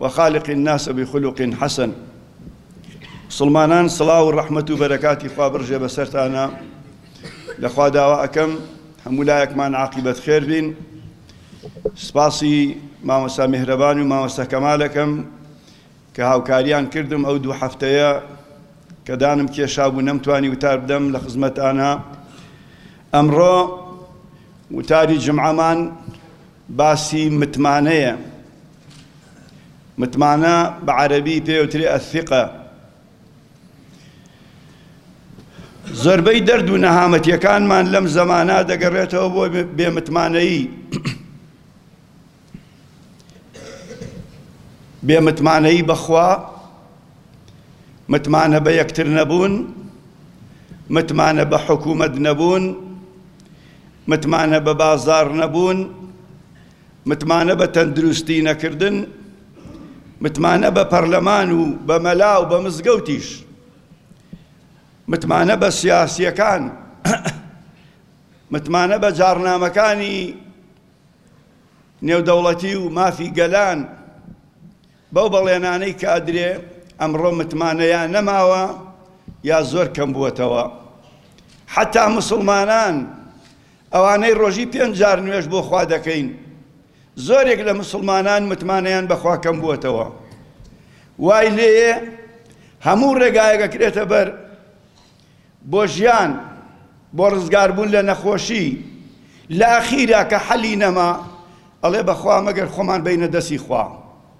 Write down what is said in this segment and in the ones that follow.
وخالق الناس بخلق حسن مسوڵمانان سڵاو و ڕەحمەت و بەرەکاتی خوا بڕژێ بەسەرتانا لە خوا داوا ئەکەم هەموو لایەکمان عاقیبەت خێر بین سپاسی مامۆستا میهرەبان و مامۆستا کەمالەکەم کە هاوکاریان کردم ئەو دوو هەفتەیە کە دانم کێشا بوو نەمتوانی وتار بدەم لە خزمەتانە ئەمڕۆ وتاری جمعەمان باسی متمانەیە متمانە بە عەرەبی پێی وترێ ئەثقە زۆربەی دەرد و نەهامەتیەکانمان لەم زەمانە دەگەڕێتەوە بۆ بێمتمانەیی بێمتمانەیی بەخوا متمانە بە یەکتر نەبوون متمانە بە حکوومەت نەبوون متمانە بە بازار نەبوون متمانە بە تەندروستی نەکردن، متمانە بە پەرلەمان و بە مەلا و بە مزگەوتیش، متمانە بە سیاسییەکان، متمانە بە جاڕنامەکانی نێودەوڵەتی و مافی گەلان، بەو بەڵێنانەی کادرێ ئەمڕۆ متمانە یا نەماوە یا زۆر کەم بووەتەوە حەتا مسوڵمانان ئەوانەی ڕۆژی پێنج جار نوێژ بۆ خوا دەکەین زۆرێک لە مسلمانان متمانەیان بەخوا کەم بووەتەوە وای لێ هەموو ڕێگایەکە کرێتە بەر بۆ ژیان، بۆ ڕزگاربوون لە نەخۆشی، لە ئەخیرا کە حەلی نەما ئەڵێ بەخوا مەگەر خۆمان بەینە دەستی خوا،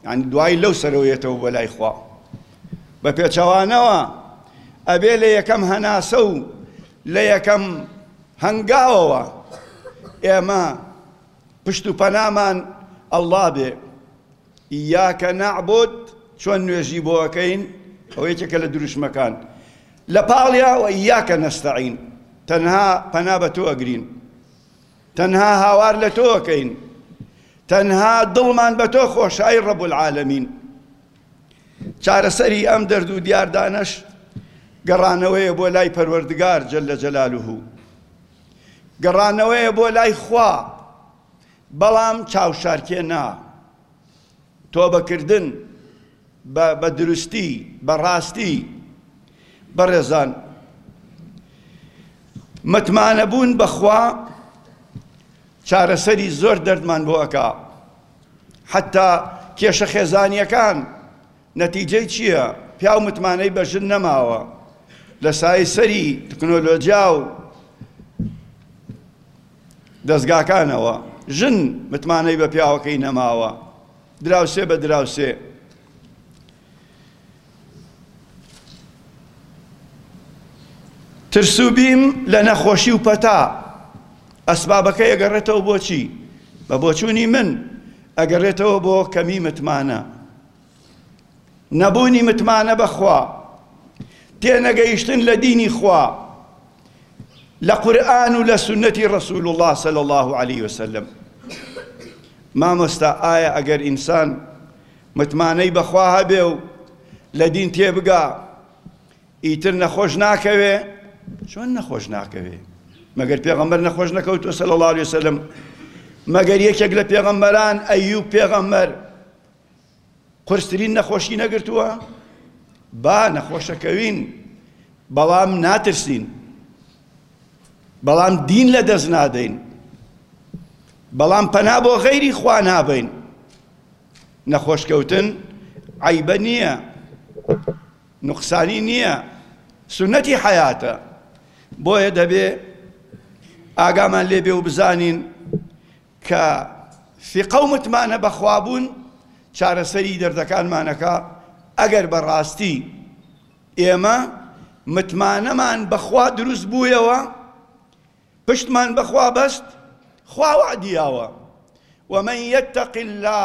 یانی دوایی لەو سەرەوە یەتەوە بۆ لای خوا. بە پێچەوانەوە ئەبێ لە یەکەم هەناسە و لە یەکەم هەنگاوەوە ئێمە پشت و پەنامان اللە بێ. ایاک نعبد، چۆن نوێژی بۆ ئەکەین، ئەوە یەکێکە لە دروشمەکان، لە پاڵیا و ایاک نستعین، تەنها پەنا بە تۆ ئەگرین، تەنها هاوار لە تۆ ئەکەین، تەنها دڵمان بە تۆ خۆشە ئەی رب العالمین. چارەسەری ئەم دەرد و دیاردانەش گەڕانەوەیە بۆ لای پەروەردگار جل جلاله، گەڕانەوەیە بۆ لای خوا، بەڵام چاوشارکێ نا تۆبە کردن بە بە دروستی بە ڕاستی بەڕێزان متمانەبوون بەخوا چارەسەری زۆر دەردمان بۆ ئەکا حتا کێشە خێزانیەکان نەتیجەی چییە پیاو متمانەی بە ژن نەماوە لە سای سەری تکنۆلۆجیا و دەزگاکانەوە، ژن متمانەی بە پیاوەکەی نەماوە، دراوسێ بە دراوسێ. ترس و بیم لە نەخۆشی و پەتا، ئەسبابەکەی ئەگەڕێتەوە بۆ چی؟ بە بۆچوونی من ئەگەڕێتەوە بۆ کەمی متمانە. نەبوونی متمانە بە خوا، تێنەگەیشتن لە دینی خوا، لە قورئان و لە سوننەتی رسول اللە صلی اللە علیە وسلم. مامۆستا ئایا ئەگەر ئینسان متمانەی بە خوا هەبێ و لە دین تێبگا ئیتر نەخۆش ناکەوێ؟ چۆن نەخۆش ناکەوێ؟ مەگەر پێغەمبەر نەخۆش نەکەوتوە صلی اللە علیە وسلم مەگەر یەکێک لە پێغەمبەران ئەیوب پێغەمبەر قورسترین نەخۆشی نەگرتووە با نەخۆشەکەوین بەڵام ناترسین بەڵام دین لە دەست نادەین بەڵام پەنا بۆ غەیری خوا نابین نەخۆشکەوتن عیبە نییە نقصانی نییە سنەتی حیاتە بۆیە دەبێ ئاگامان لێبێ و بزانین کە ثقە و متمانە بە خوا بوون چارەسەری دەردەکانمان ئەکا ئەگەر بە ڕاستی ئێمە متمانەمان بە خوا دروست بوویەوە پشتمان بە خوا بەست خوا وەعدی یاوە ومن یتق اللە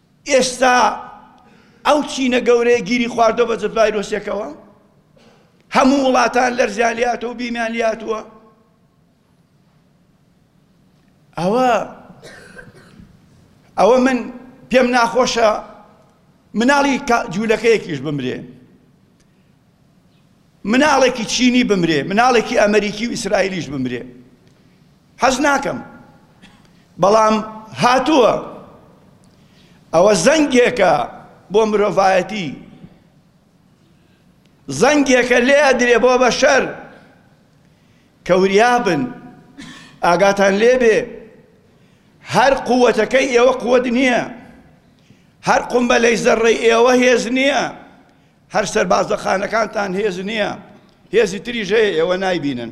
ئێستا ئەو چینە گەورەیە گیری خواردوە بە جەت ڤایرۆسێکەوە هەموو وڵاتان لەرزیان لاتەوە بیمیان لاتووە ئەوە ئەوە من پێم ناخۆشە مناڵی جوولەکەیەکیش بمرێ مناڵێکی چینی بمرێ مناڵێکی ئەمریکی و ئیسرائیلیش بمرێ حەز ناکەم بەڵام هاتووە ئەوە زەنگێکە بۆ مرۆڤایەتی زەنگێکە لێ ئەدرێ بۆ بەشەر کە وریابن ئاگاتان لێبێ هەر قووەتەکەی ئێوە قووەت نییە هەر قومبەلەی زەڕی ئێوە هێز نییە هەر سەربازەخانەکانتان هێز نییە هێزی تری ژەیە ئێوە نایبینن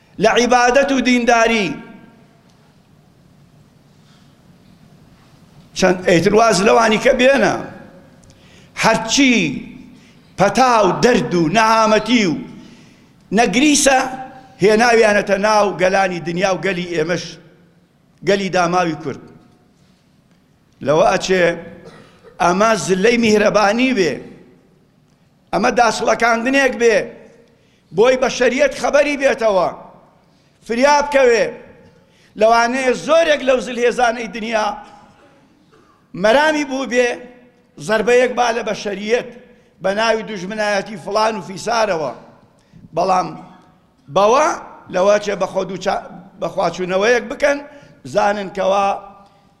لە عیبادەت و دینداری چەند ئەیتر واز لەوانی کە بێنە هەرچی پەتا و دەرد و نەهامەتی و نەگریسە هێناویانەتە ناو گەلانی دنیا و گەلی ئێمەش گەلی داماوی کورد لەوە ئەچێ ئەمە زلەی میهرەبانی بێ ئەمە داخڵەکاندنێک بێ بۆی بەشەریەت خەبەری بێتەوە فریا بکەوێ لەوانەیە زۆرێک لەو زلهێزانەی دنیا مەرامی بوو بێ زربەیەک با لە بەشەریەت بە ناوی دوژمنایەتی فلان و فیسارەوە بەڵام بەوە لەوە چێ بە خۆ دووچا بە خواچوونەوەیەک بکەن بزانن کەوا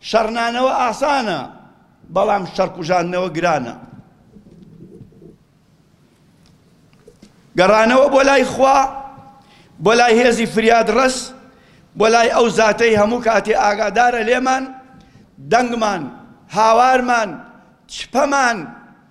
شەڕنانەوە ئاسانە بەڵام شەڕکوژاندنەوە گرانە گەڕانەوە بۆ لای خوا بۆ لای هێزی فریاد ڕەس بۆ لای ئەو زاتەی هەموو کاتێ ئاگادارە لێمان دەنگمان هاوارمان چپەمان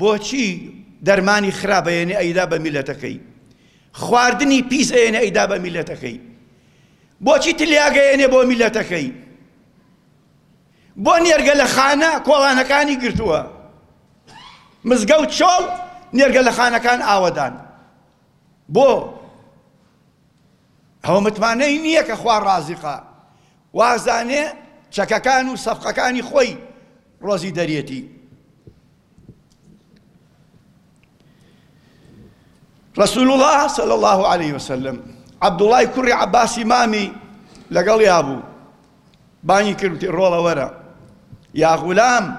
بۆچی دەرمانی خراپ ئەیەنێ ئەیدا بە میلەتەکەی خواردنی پیس ئەیەنێ ئەیدا بە میلەتەکەی بۆچی تلیاگ ئەیەنێ بۆ میلەتەکەی بۆ نێرگە لە خانە کۆڵانەکانی گرتووە مزگە و چۆڵ نێرگە لە خانەکان ئاوەدان بۆ ئەوە متمانەی نییە کە خوا ڕازقە وازانێ چەکەکان و سەفقەکانی خۆی ڕۆزی دەرێتی رسول الله صلی الله عليه وسلم عبدوڵای کوڕی عباسی مامی لەگەڵ یا بوو بانی کردی ڕۆڵەوەرە یا غولام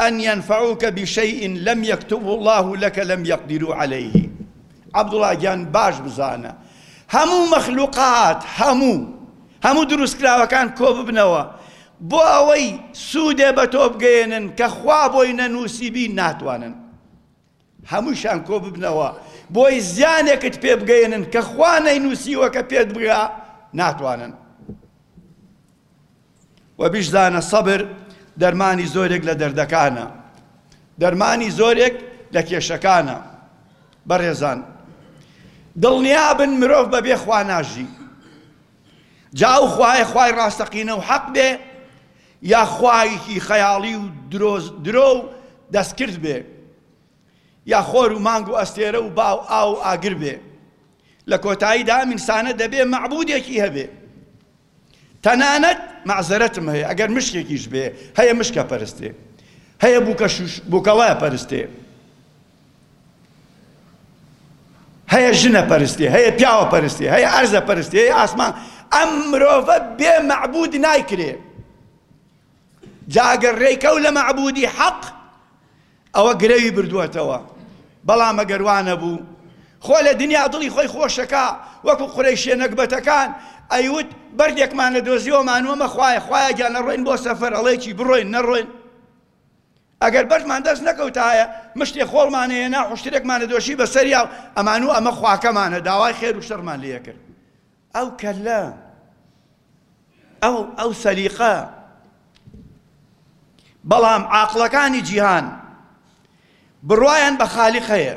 ان ینفعوک بشیء لم یکتبه اللە لک لم یقدرو علیه، عەبدوڵا گیان باش بزانە هەموو مەخلوقات هەموو هەموو دروستکراوەکان کۆببنەوە بۆ ئەوەی سوودێ بەتۆ بگەیەنن کە خوا بۆی نەنووسیبی ناتوانن هەمووشیان کۆ ببنەوە بۆی زیانێکت پێ بگەیەنن کە خوا نەینووسیوە کە پێت بگا ناتوانن. وە بیشزانە سەبر دەرمانی زۆرێک لە دەردەکانە. دەرمانی زۆرێک لە کێشەکانە. بەڕێزان دڵنیابن مرۆڤ بەبێ خوا ناژی. جا ئەو خوایە خوای ڕاستەقینە و حەق بێ، یا خوایەکی خەیاڵی و درۆ درۆ و دەستکرد بێ، یا خۆر و مانگ و ئەستێرە و با و ئاو و ئاگر بێ، لە کۆتاییدا ئەم ئینسانە دەبێ مەعبودێکی هەبێ. تەنانەت مەعزەرەتم هەیە ئەگەر مشکێکیش بێ، هەیە مشکە پەرستێ، هەیە بووکە شووش بووکەڵە پەرستێ. هەیە ژنە پەرستی هەیە پیاوە پەرستی هەیە ئەرزە پەرستی هەیە ئاسمان ئەم مرۆڤە بێ مەعبود نایکرێ جاگەر ڕێکەو لە مەعبودی حەق ئەوە گرەوی بردووەتەوە بەڵام ئەگەروانە بوو خۆ لە دنیا دڵی خۆی خۆشەکە وەکو قڕیشێ نەگبەتەکان ئەیوت بەردێکمان لە دۆزیەوەمان وەمە خوایە خوایە گیان نەڕۆین بۆ سەفەر ئەڵێکی بڕۆین نەڕۆین ئەگەر بەردمان دەست نەکەوتایە مشتێ خۆڵمان ئێنا حوشترێکمان ئەدۆشی بەسەریا و ئەمان و ئەمە خواکەمانە داوای خێر و شەڕمان لێ ئەکرد ئەو کەلە ئەو ئەو سەلیقە بەڵام عاقڵەکانی جیهان بڕوایان بە خالیق هەیە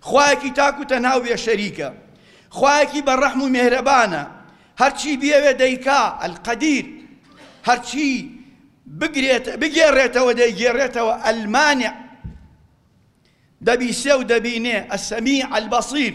خوایەکی تاک و تەنها و بێ شەریکە خوایەکی بە ڕەحم و مێهرەبانە هەرچی بیەوێ دەیکا القدیر هەرچی بگرێت بگێڕێتەوە دەیگێڕێتەوە المانع دەبیسێ و دەبینێ السمیع البصیر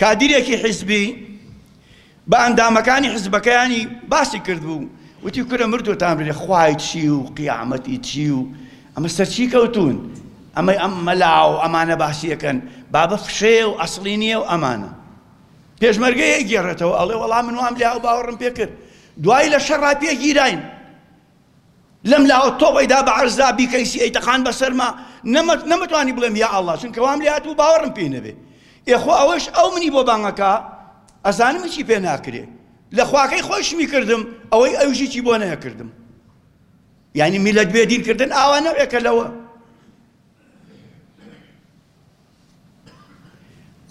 کادیرێکی حیزبی بە ئەندامەکانی حیزبەکەیانی باسی کردبوو وتی کورە مردوتان بلێ خوای چی و قیامەتی چی و ئەمە سەر چی کەوتون ئەمەی ئەم مەلاو ئەمانە باسیەکەن بابە فشەیە و ئەسڵی نییە و ئەمانە پێشمەرگەیە گێڕێتەوە ئەڵێ وەڵام من وام لێ و باوەڕم پێ کرد دوای لە شەڕا پێگیراین لەم لاوە تۆبەی دا بە عەرزا بیکەیسی ئەی تەقان بەسەرما نەمە نەمەتوانی بڵێم یا ئەڵڵا چونکە وام لێ هاتبوو باوەڕم پێی نەبێ ئێ خۆ ئەوەش ئەو منی بۆ بانگەکا ئەزانم هیچی پێ ناکرێ لە خواکەی خۆشمی کردم ئەوەی ئەوژیی بۆ نەکردم یعنی میلەت بێ دینکردن ئاوا نەوێکە لەوە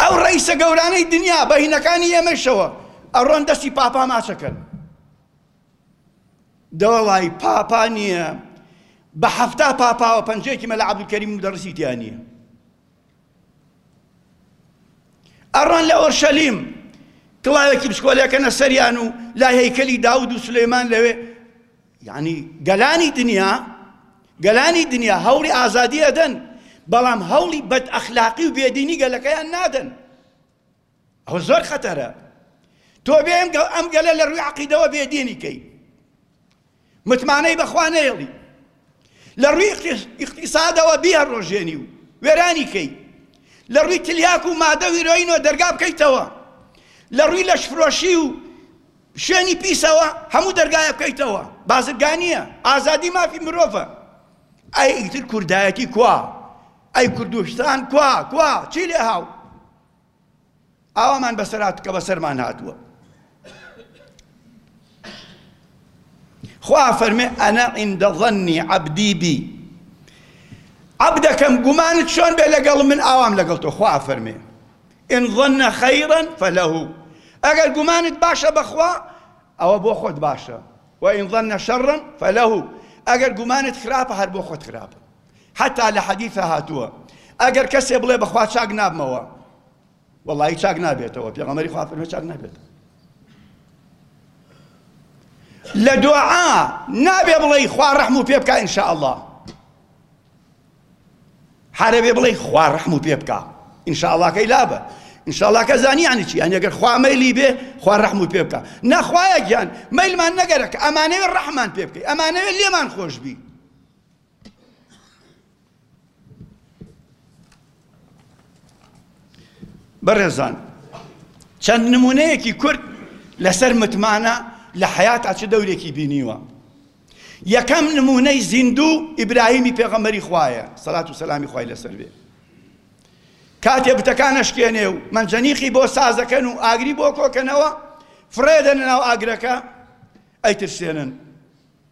ئەو ڕئیسە گەورانەی دنیا بەهینەکانی ئێمەشەوە ئەڕۆن دەستی پاپا ماچەکەن دەوەڵای پاپا نیە بە حەفتا پاپاوە پەنجەیەکی مەلا عەبدولکەریم مودەڕسی تیا نیە ئەڕۆن لە ئۆرشەلیم کڵاوێکی بچکۆلەکەنە سەریان و لا هەیکەلی داود و سلەیمان لەوێ یعنی گەلانی دنیا گەلانی دنیا هەوڵی ئازادی ئەدەن بەڵام هەوڵی بەد ئەخلاقی و بێدینی گەلەکەیان نادەن ئەوە زۆر خەتەرە تۆ بێ ئەم گەلە لە ڕووی عقیدەوە بێدینی کەی متمانەی بەخوا نەیەڵی لە ڕووی اقتصادەوە بیە ڕۆژێنی و وێرانی کەی لە ڕووی تلیاک و مادە ویرۆینەوە دەرگا بکەیتەوە لە ڕووی لەشفرۆشی و شوێنی پیسەوە هەموو دەرگایە بکەیتەوە بازرگانیە ئازادی مافی مرۆڤە ئەی ئیتر کوردایەتی کوا ئەی کوردستان کوا کوا چی لێ هاو ئاوامان بەسەراتکە بەسەرمان هاتووە خوا فەرمێ ئەنە عند ظنی عبدی بی عبدەکەم گومانت چۆن بێ لەگەڵ من ئاوام لەگەڵ تۆ خوا فەرمێ ان ظن خيرا فله ئەگەر گومانت باشە بەخوا ئەوە بۆ خۆت باشە وئین ظن شەڕن فله ئەگەر گومانت خراپە هەر بۆ خۆت خراپە حەتا لە حەدیثا هاتووە ئەگەر کەسێ بڵێ بەخوا چاک نابمەوە وەڵی چاک نابێتەوە پێغەمەری خوا فەرمێ چاک نابێت لە دوعا نابێ بڵێ خوا ڕەحم و پێ بکە ان شاء الله حرەبێ بڵێ خوا ڕەحم و پێ بکە ان شاء الله کەی لابە ان شاء الله کە زانی یعنی چی یعنی ئەگەر خوا مەیلی بێ خوا ڕەحم و پێ بکە نەخوایە گیان مەیلمان نەگەرەکە ئەمانەوێ ڕەحمان پێ بکەی ئەمانەوێ لێمان خۆش بی بەڕێزان چەند نمونەیەکی کورت لەسەر متمانە لە حیاتا چ دەورێکی بینیوە یەکەم نمونەی زیندوو ئیبراهیمی پێغەمەری خوایە سەلات و سەلامی خوای لەسەر بێ کاتێ بتەکانە شکێنێ و منجەنیخی بۆ سازەکەن و ئاگری بۆ کۆکەنەوە فڕێدەن ناو ئاگرەکە ئەیترسێنن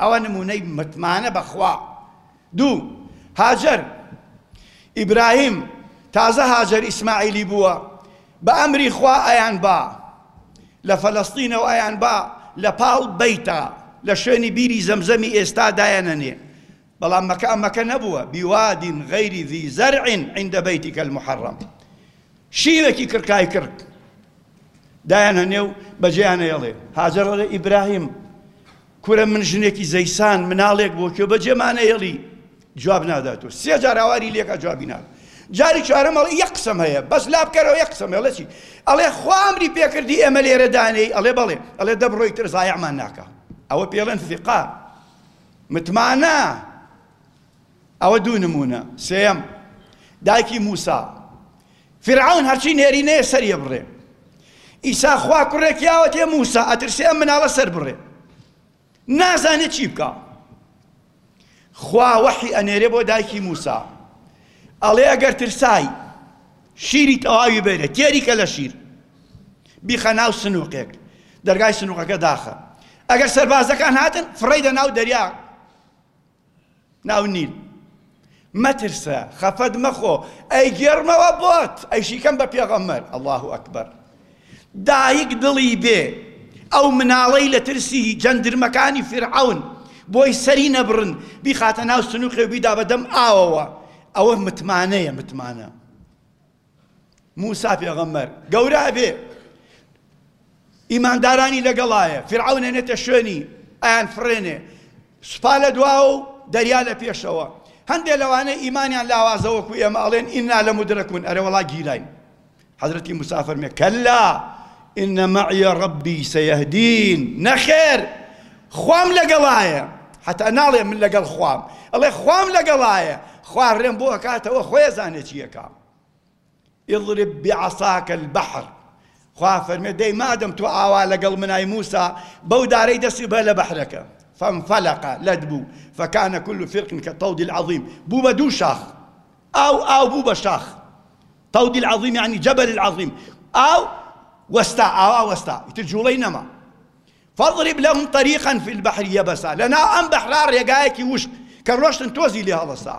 ئەوە نمونەی متمانە بەخوا. دوو، هاجەر، ئیبراهیم، تازە هاجەر ئیسماعیلی بووە، بە ئەمری خوا ئەیانبا لە فەلەستینەوە ئەیانبا لە پاڵ بەیتا لە شوێنی بیری زەمزەمی ئێستا دایەنەنێ، بەڵام مەکە ئەم مەکە نەبووە، بواد غیر ذی زرع عند بیتک المحرم، شیوێکی کڕ کای کڕ دایانەنێ و بەجێیانەیەڵێ، هاجەر ئەڵێ ئیبراهیم، کورە من ژنێکی زەیسان مناڵێک بۆ کوێ بەجێ مانەیەڵی جواب نادات و سێ جار هاواری لێکا جوابی ناد جاری چوارەم ئەڵێ یەک قسەم هەیە بەس لابکەرەوە یەک قسەم هەڵە چی ئەڵێ خوا ئەمری پێکردی ئێمە لێرە دانێی ئەڵێ بەڵێ ئەڵێ دە بڕۆی تر زایعمان ناکە ئەوە پێڵێن فقا متمانە ئەوە دوو نموونە. سێیەم، دایکی مووسا. فیرعەون هەرچی نێرینەیە سەریێ بڕێ. ئیسا خوا کوڕێکی ئاوەتێ مووسا ئەترسێ ئەم مناڵە سەر بڕێ. نازانێ چی بکا. خوا وەحی ئەنێرێ بۆ دایکی مووسا. ئەڵێ ئەگەر ترسای شیری تەواوی بێرە تێری کە لە شیر. بیخە ناو سنووقێک. دەرگای سنووقەکە داخە. ئەگەر سەربازەکان هاتن فڕەی دە ناو دەریا ناو نیل مەترسە خەفەت مەخۆ ئەیگێڕمەوە بۆت ئەیشیکەم بە پێغەمبەر اللە اکبر دایک دڵی بێ ئەو مناڵەی لە ترسی جەندرمەکانی فرعون بۆی سەری نەبڕن بیخاتە ناو سنووقێ و بیدا بەدەم ئاوەوە ئەوە متمانەیە متمانە موسا پێغەمبەر گەورە ئەبێ ئیماندارانی لەگەڵایە فرعون ئەنێتە شوێنی ئەیان فڕێنێ سوپا لە دواوە و دەریا لە پێشەوە هەندێ لەوانە ئیمانیان لاوازەوەکو ئێمە ئەڵێن ئینا لە مدرەکون ئەرێ وەڵا گیراین حەزرەتی مسافرمێ کەلا ان معی ربی سیهدین، نەخێر خوام لەگەڵایە، هەتا ناڵێ من لەگەڵ خوام، ئەڵێ خوام لەگەڵایە، خوا ڕێم بۆ ئەکاتەوە خۆی ئەزانێ چی ئەکەم. اضرب بعصاک البحر خوا فەرمێ دەی مادەم تۆ ئاوا لەگەڵ منای موسا بەو دارەی دەستی بە لە بەحرەکە فانفلق لەت بوو فكان كل فرق كالطود العظيم بوو بە دوو شاخ ئاو ئاو بوو بە شاخ طود العظیم یعنی جبل العظیم ئاو وەستا ئاوا وەستا ئیتر جوڵەی نەما فاضرب لهم طريقا في البحر يبسا لەناو ئەم بەحرا ڕێگایەکی وشک کە ڕۆشتن تۆزی لێ هەڵەسا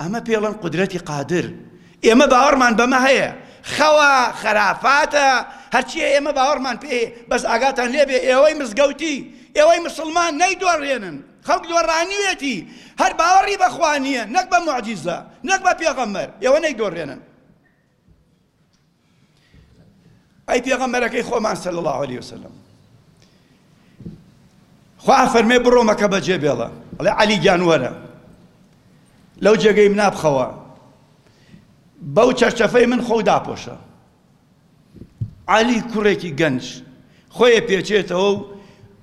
ئەمە پێڵەن قدرەتی قادر ئێمە باوەڕمان بەمە هەیە خەوە خەرافاتە هەرچیە ئێمە باوەڕمان پێ بەس ئاگاتان لێبێ ئێوەی مزگەوتی ئێوەی مسلمان نەیدۆڕێنن خەڵک دۆڕانیوێتی هەر باوەڕی بە خوا نیە نەک بە موعجیزە نەک بە پێغەمبەر ئێوە نەیدۆڕێنن ئەی پێغەمبەرەکەی خۆمان صلی الله علیه وسلم خوا فەرمێ بڕۆ مەکە بەجێ بێڵە ئەڵێ عەلی گیان وەرە لەو جێگەی منابخەوە بەو چەرچەفەی من خۆ داپۆشە عەلی کوڕێکی گەنج خۆی پێچێتەوە و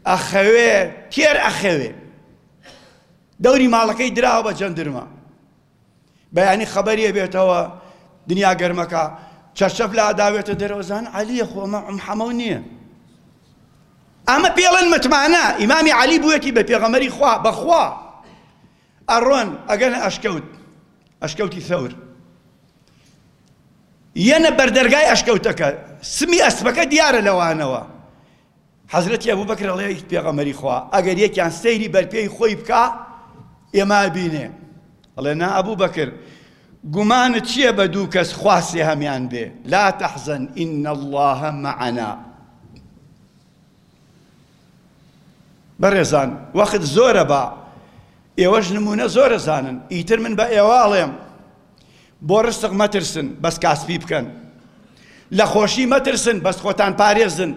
ئەخەوێ تێر ئەخەوێ دەوری ماڵەکەی دراوە بە جەندرمە بەیانی خەبەریە بێتەوە دنیا گەرمەکە چەشەف لا داوێتە دەرەوەزان عەلیە خۆمە ئەم حەمەو نییە ئەمە پێڵەن متمانە ئیمامی علی بووەتی بە پێغەمەری خوا بەخوا ئەڕۆن ئەگەر نە ئەشکەوت، ئەشکەوتی ثەور، یەنە بەر دەرگای ئەشکەوتەکە، سمی ئەسپەکە دیارە لەوانەوە. حەزرەتی ئەبو بەکر ئەڵێ، ئەی پێغەمبەری خوا، ئەگەر یەکیان سەیری بەر پێی خۆی بکا، ئێمە ئەبینێ. ئەڵێ، نا ئەبو بەکر، گومانت چییە بە دوو کەس خوا سێهەمیان بێ، لا تحزن ان اللە معنا. بەڕێزان وەخت زۆرە با ئێوەش نمونە زۆرە زانن ئیتر من بە ئێوە ئەڵێم بۆ ڕستق مەترسن بەس کاسپی بکەن لە خۆشی مەترسن بەس خۆتان پارێزن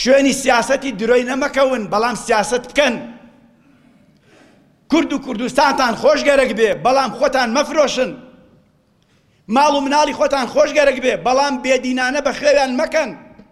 شوێنی سیاسەتی درۆی نەمەکەون بەڵام سیاست بکەن کورد و کوردستانتان خۆش گەرەک بێ بەڵام خۆتان مەفرۆشن ماڵ و مناڵی خۆتان خۆش گەرەک بێ بەڵام بێدینانە بە خوێویان مەکەن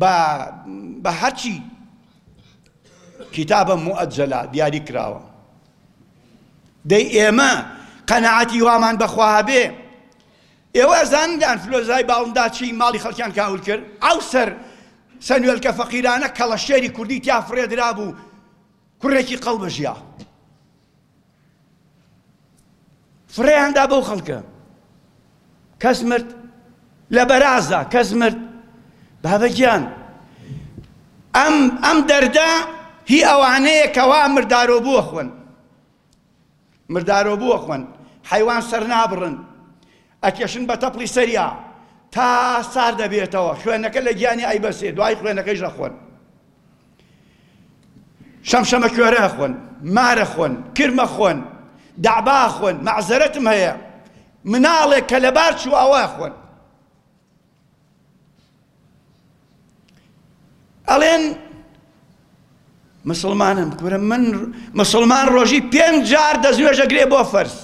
بە بە هەرچی کتابە موئەجەلە دیاری کراوە دەی ئێمە قەنەعەتی وامان بەخوا هەبێ ئێوە ئەزانیدان فلۆزای باڵندا چی ماڵی خەڵکیان کاول کرد ئەو سەر سەنوێلکە فەقیرانە کەڵەشێری کوردی تیا فڕێدرا بوو کوڕێکی قەڵ بەژیا فریان دا بەو خەڵکە کەس مرد لە بەرازدا کەس مرد بابە گیان ئەم ئەم دەردە هی ئەوانەیە کەوا مردارۆ بووە خوۆن مردارۆ بووە خوۆن حیوان سەر نابڕن ئەکێشن بە تەپڵی سەریا تا سار دەبێتەوە خوێنەکە لە گیانی ئەیبەسێ دوای خوێنەکەی ژەخۆن شەمشەمە کوێرە ئەخۆن، مار ئەخۆن، کرم ئەخۆن، دەعبا ئەخۆن، مەعزەرەتم هەیە مناڵێک کە لەبار چوو ئاوا ئەخۆن. ئەڵێن مسلمانم کورە من مسلمان ڕۆژی پێنج جار دەستنوێژەگرێ بۆ فەرز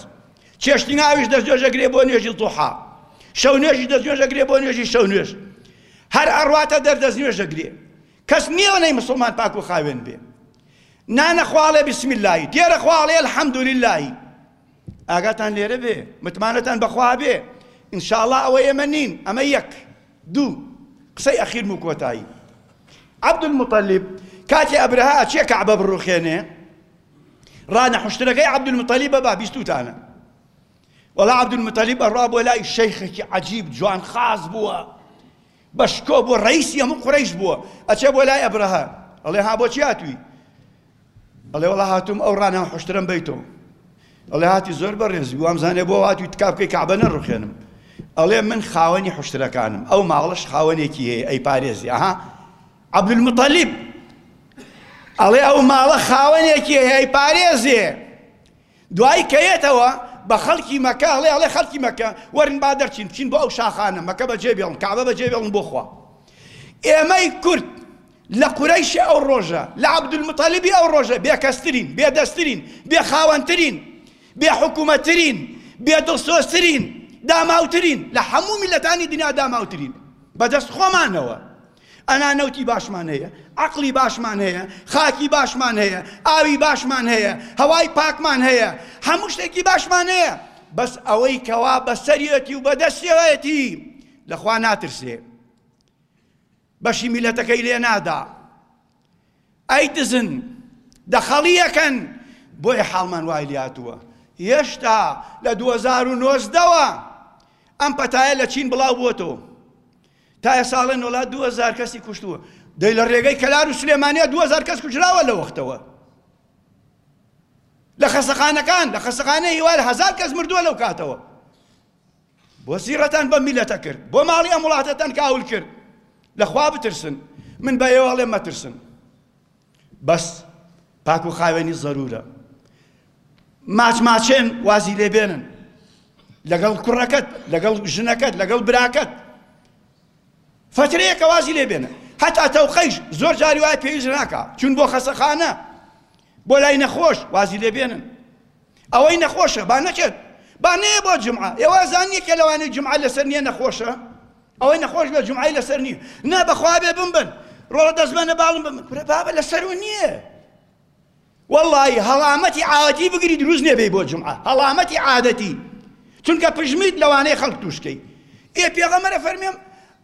چێشتی ناویش دەستنوێژەگرێ بۆ نوێژی تۆحا شەو نوێژی دەستنوێژەگرێ بۆ نوێژی شەو نوێژ هەر ئەڕواتە دەر دەستنوێژەگرێ کەس نیە ئەونەی موسڵمان پاک و خاوێن بێ نانە خواڵێ بسم اللەی تێرە خواڵێ الحمد للەی ئاگاتان لێرە بێ متمانەتان بەخوا بێ ان شاء الله ئەوە ئێمە نین ئەمە یەک دوو قسەی ئەخیر و کۆتایی عبد المطلب کاتی ئەبرها ئەچێ کەعبە بڕوخێنێ ڕانە حشتەکەی عبد المطلب بە بابیستوتانە وەڵا عبد المطلب ئەڕا بۆ لای شەیخێکی عجیب جوان خاز بووە بەشکۆ بووە ڕەیسی هەموو قورەیش بووە ئەچێ بۆ لای ئەبرەهە ئەڵێ ها بۆچی هاتووی ئەڵێ وەڵا هاتووم ئەو ڕانە حشترم بیتەوە ئەڵێ هاتی زۆر بەڕێزی وام زانێ بۆ هاتووی تکا بکەی کەعبە نەڕوخێنم ئەڵێ من خاوەنی حشترەکانم ئەو ماوەڵەش خاوەنێکی هەیە ئەی پارێزی ئەها عەبدولمطەلیب ئەڵێ ئەو ماڵە خاوەنێکی هەیە ئەی پارێزێ دوایی کەێتەوە بە خەڵکی مەکە ئەڵێ، ئەڵێ خەڵکی مەکە وەرن با دەرچین بچین بۆ ئەو شاخانە مەکە بەجێ بێڵن، کەعبە بەجێ بێڵن بۆ خوا. ئێمەی کورد لە قورەیشی ئەو ڕۆژە، لە عەبدولموتەلیبی ئەو ڕۆژە بێکەسترین، بێدەستترین، بێخاوەنترین، بێحکومەتترین، بێدڵسۆزترین، داماوترین، لە هەموو میللەتانی دنیا داماوترین، بە دەست خۆمانەوە. ئەنا نەوتی باشمان هەیە، عەقڵی باشمان هەیە، خاکی باشمان هەیە، ئاوی باشمان هەیە، هەوای پاکمان هەیە، هەموو شتێکی باشمان هەیە، بەس ئەوەی کەوا بەسەریەتی و بەدەستیەوەیەتی لە خوا ناترسێ، بەشی میلەتەکەی لێ نادا. ئەیدزن دەخەڵی یەکەن بۆیە حاڵمان وای لیاتووە هێشتا لە دوو هەزار و نۆزدە وە ئەم پەتایە لە چین بڵاو بووەتەوە تا ئێ ساڵێ نۆڵات دوو هەزار کەسی کوشتووە دەی لە ڕێگەی کەلار و سلێمانیە دوو هەزار کەس کوژراوە لە وەختەوە لە خەسەخانەکان لە خەسەخانە هیوار هەزار کەس مردووە لەو کاتەوە بۆ سیڕەتان بەم میلەتە کرد بۆ ماڵی ئەم وڵاتەتان کاول کرد لەخوا بترسن من بە ئێوە ئەڵێم مەترسن بەس پاک و خاوێنی زەرورە ماچ ماچێن وازی لێ بێنن لەگەڵ کوڕەکەت لەگەڵ ژنەکەت لەگەڵ براکەت فترەیەکە وازی لێ بێنە هەتا تەوقەیش زۆر جاری وای پێویست ناکە چون بۆ خەسەخانە بۆ لای نەخۆش وازی لێ بێنن ئەوەی نەخۆشە با نەچێت با نەیە بۆ جمعە ئێوە زانیە کە لەوانەی جمعە لەسەر نییە نەخۆشە ئەوەی نەخۆش بە جمعی لەسەر نییە نا بەخوا بێ بم بن ڕۆڵە دەستمەە باڵم بم کورە بابە لەسەر و نییە واللهی هەڵامەتی عادی بگری دروست نێبێ بۆ جمعە هەڵامەتی عادەتی چونکە پژمیت لەوانەیە خەڵک توشکەی ئێ پێغەمەرە فەرمێم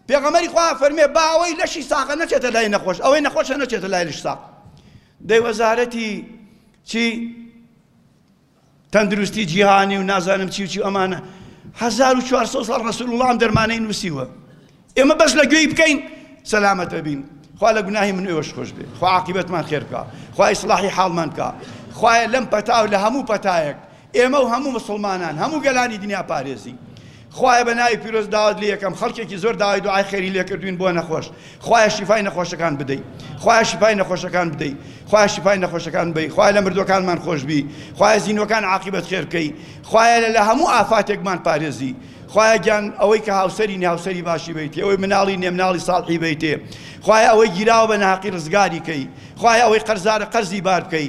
پێغەمەری خوا فەرمێ باوەی لەشی ساقە نەچێتە لای نەخۆش ئەوەی نەخۆشە نەچێتە لای لەش ساق دەی وەزارەتی چی تەندروستی جیهانی و نازانم چی و چی ئەمانە هەزار و چوار سەد ساڵ ڕەسول الله ئەم دەرمانەی نووسیوە ئێمە بەس لە گوێی بکەین سەلامەت ببین خوا لە گوناهی من ئێوەش خۆش بێ خوا عاقبەتمان خێر بکا خوا ئیسلاحی حاڵمان بکا خوایە لەم پەتا و لە هەموو پەتایەک ئێمە و هەموو موسڵمانان هەموو گەلانی دنیا پارێزی خوایە بە ناوی پیرۆزت داوات لێ یەکەم خەڵکێکی زۆر داوای دوعای خێری لێ کردوین بۆ نەخۆش خوایە شیفای نەخۆشەکان بدەی خوایە شیفای نەخۆشەکان بدەی خوایە شیفای نەخۆشەکان بی خوایە لە مردوەکانمان خۆشبی خوایە زینوەکان عاقبەت خێر بکەی خوایە لە هەموو ئافاتێکمان پارێزی خوایە گیان ئەوەی کە هاوسەری ناوسەری باشی بیتێ ئەوەی مناڵی نێمناڵی ساڵحی بیتێ خوایە ئەوەی گیراوە بە ناقی ڕزگاری کەی خوایە ئەوەی قەرزارە قەرزی بار بکەی